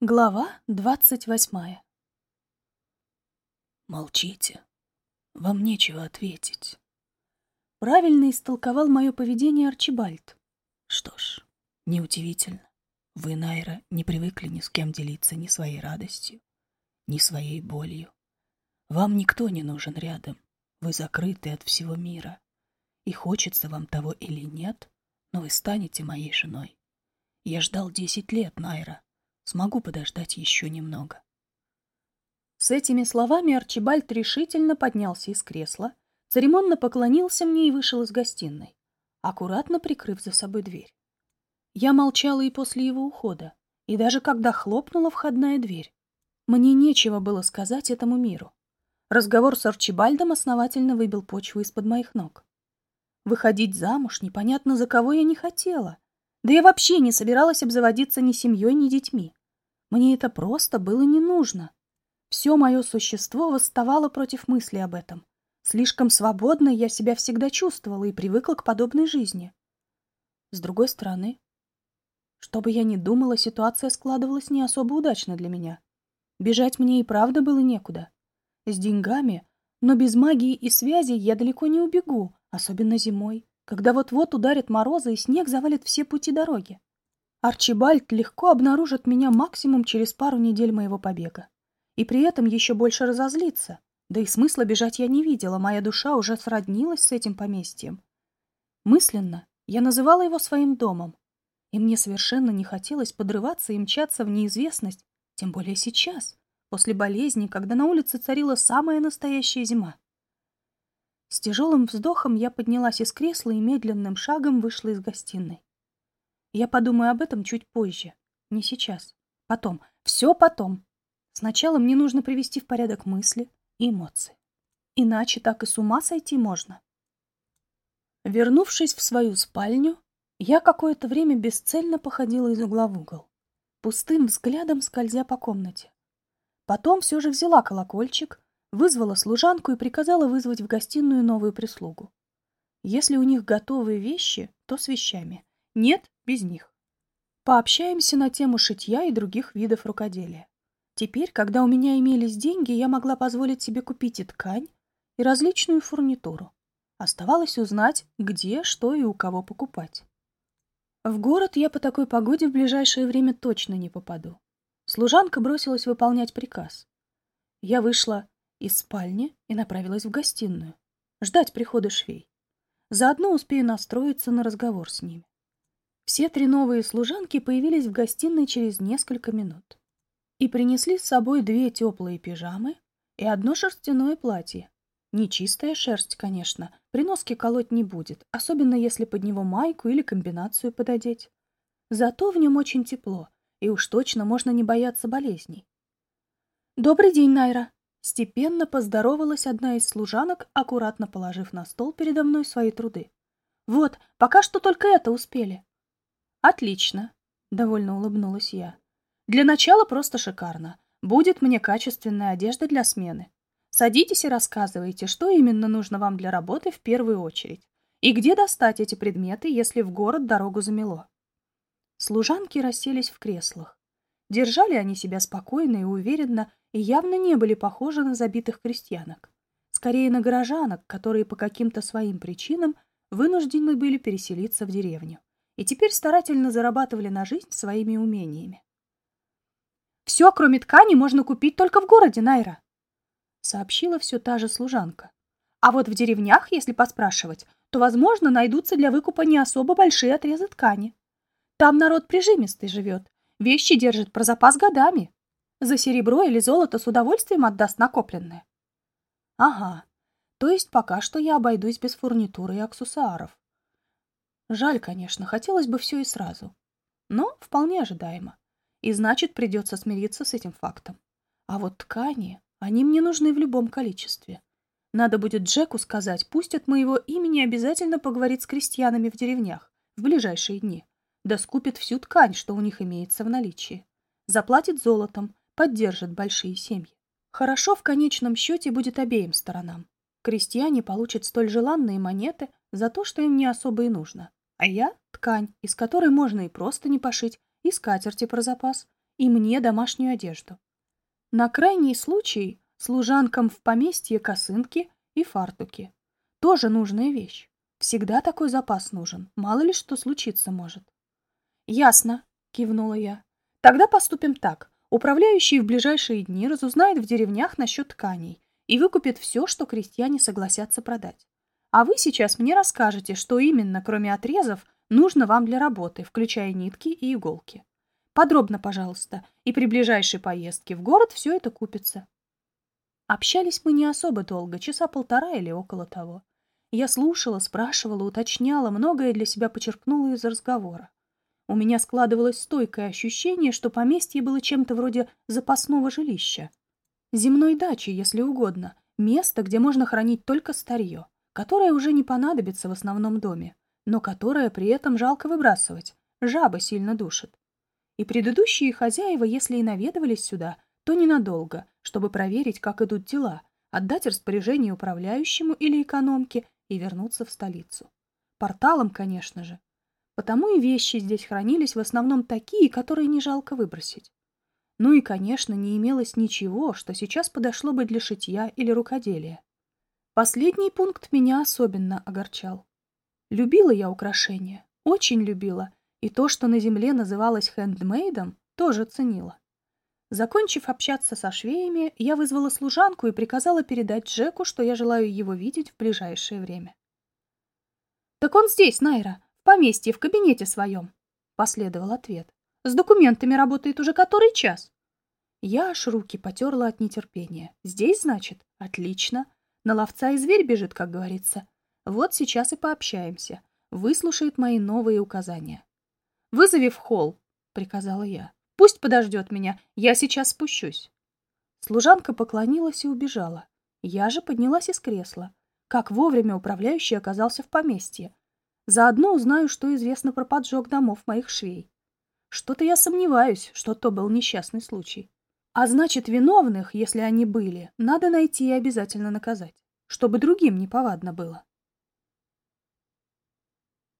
Глава двадцать восьмая Молчите. Вам нечего ответить. Правильно истолковал мое поведение Арчибальд. Что ж, неудивительно. Вы, Найра, не привыкли ни с кем делиться ни своей радостью, ни своей болью. Вам никто не нужен рядом. Вы закрыты от всего мира. И хочется вам того или нет, но вы станете моей женой. Я ждал десять лет, Найра. Смогу подождать еще немного. С этими словами Арчибальд решительно поднялся из кресла, церемонно поклонился мне и вышел из гостиной, аккуратно прикрыв за собой дверь. Я молчала и после его ухода, и даже когда хлопнула входная дверь. Мне нечего было сказать этому миру. Разговор с Арчибальдом основательно выбил почву из-под моих ног. Выходить замуж непонятно за кого я не хотела. Да я вообще не собиралась обзаводиться ни семьей, ни детьми. Мне это просто было не нужно. Все мое существо восставало против мысли об этом. Слишком свободной я себя всегда чувствовала и привыкла к подобной жизни. С другой стороны, что бы я ни думала, ситуация складывалась не особо удачно для меня. Бежать мне и правда было некуда. С деньгами, но без магии и связи я далеко не убегу, особенно зимой, когда вот-вот ударит морозы и снег завалит все пути дороги. Арчибальд легко обнаружит меня максимум через пару недель моего побега. И при этом еще больше разозлится. Да и смысла бежать я не видела, моя душа уже сроднилась с этим поместьем. Мысленно я называла его своим домом. И мне совершенно не хотелось подрываться и мчаться в неизвестность, тем более сейчас, после болезни, когда на улице царила самая настоящая зима. С тяжелым вздохом я поднялась из кресла и медленным шагом вышла из гостиной. Я подумаю об этом чуть позже. Не сейчас. Потом. Все потом. Сначала мне нужно привести в порядок мысли и эмоции. Иначе так и с ума сойти можно. Вернувшись в свою спальню, я какое-то время бесцельно походила из угла в угол, пустым взглядом скользя по комнате. Потом все же взяла колокольчик, вызвала служанку и приказала вызвать в гостиную новую прислугу. Если у них готовые вещи, то с вещами. Нет, без них. Пообщаемся на тему шитья и других видов рукоделия. Теперь, когда у меня имелись деньги, я могла позволить себе купить и ткань, и различную фурнитуру. Оставалось узнать, где, что и у кого покупать. В город я по такой погоде в ближайшее время точно не попаду. Служанка бросилась выполнять приказ. Я вышла из спальни и направилась в гостиную, ждать прихода швей. Заодно успею настроиться на разговор с ними. Все три новые служанки появились в гостиной через несколько минут и принесли с собой две теплые пижамы и одно шерстяное платье. Нечистая шерсть, конечно, при носке колоть не будет, особенно если под него майку или комбинацию пододеть. Зато в нем очень тепло, и уж точно можно не бояться болезней. «Добрый день, Найра!» Степенно поздоровалась одна из служанок, аккуратно положив на стол передо мной свои труды. «Вот, пока что только это успели». Отлично, довольно улыбнулась я. Для начала просто шикарно. Будет мне качественная одежда для смены. Садитесь и рассказывайте, что именно нужно вам для работы в первую очередь. И где достать эти предметы, если в город дорогу замело? Служанки расселись в креслах. Держали они себя спокойно и уверенно, и явно не были похожи на забитых крестьянок. Скорее на горожанок, которые по каким-то своим причинам вынуждены были переселиться в деревню и теперь старательно зарабатывали на жизнь своими умениями. «Все, кроме ткани, можно купить только в городе, Найра», — сообщила все та же служанка. «А вот в деревнях, если поспрашивать, то, возможно, найдутся для выкупа не особо большие отрезы ткани. Там народ прижимистый живет, вещи держит про запас годами. За серебро или золото с удовольствием отдаст накопленное». «Ага, то есть пока что я обойдусь без фурнитуры и аксессуаров. Жаль, конечно, хотелось бы все и сразу. Но вполне ожидаемо. И значит, придется смириться с этим фактом. А вот ткани, они мне нужны в любом количестве. Надо будет Джеку сказать, пусть от моего имени обязательно поговорит с крестьянами в деревнях в ближайшие дни. Да скупит всю ткань, что у них имеется в наличии. Заплатит золотом, поддержит большие семьи. Хорошо в конечном счете будет обеим сторонам. Крестьяне получат столь желанные монеты за то, что им не особо и нужно. А я — ткань, из которой можно и просто не пошить, и скатерти про запас, и мне домашнюю одежду. На крайний случай служанкам в поместье косынки и фартуки. Тоже нужная вещь. Всегда такой запас нужен, мало ли что случиться может. «Ясно», — кивнула я. «Тогда поступим так. Управляющий в ближайшие дни разузнает в деревнях насчет тканей и выкупит все, что крестьяне согласятся продать. А вы сейчас мне расскажете, что именно, кроме отрезов, нужно вам для работы, включая нитки и иголки. Подробно, пожалуйста, и при ближайшей поездке в город все это купится. Общались мы не особо долго, часа полтора или около того. Я слушала, спрашивала, уточняла, многое для себя почерпнула из разговора. У меня складывалось стойкое ощущение, что поместье было чем-то вроде запасного жилища. Земной дачи, если угодно, место, где можно хранить только старье, которое уже не понадобится в основном доме, но которое при этом жалко выбрасывать, жаба сильно душит. И предыдущие хозяева, если и наведывались сюда, то ненадолго, чтобы проверить, как идут дела, отдать распоряжение управляющему или экономке и вернуться в столицу. Порталом, конечно же, Потому и вещи здесь хранились в основном такие, которые не жалко выбросить. Ну и, конечно, не имелось ничего, что сейчас подошло бы для шитья или рукоделия. Последний пункт меня особенно огорчал. Любила я украшения, очень любила, и то, что на земле называлось хендмейдом, тоже ценила. Закончив общаться со швеями, я вызвала служанку и приказала передать Джеку, что я желаю его видеть в ближайшее время. «Так он здесь, Найра поместье, в кабинете своем», — последовал ответ. «С документами работает уже который час». Я аж руки потерла от нетерпения. «Здесь, значит? Отлично. На ловца и зверь бежит, как говорится. Вот сейчас и пообщаемся. Выслушает мои новые указания». «Вызови в холл», — приказала я. «Пусть подождет меня, я сейчас спущусь». Служанка поклонилась и убежала. Я же поднялась из кресла. Как вовремя управляющий оказался в поместье. Заодно узнаю, что известно про поджог домов моих швей. Что-то я сомневаюсь, что то был несчастный случай. А значит, виновных, если они были, надо найти и обязательно наказать, чтобы другим не повадно было.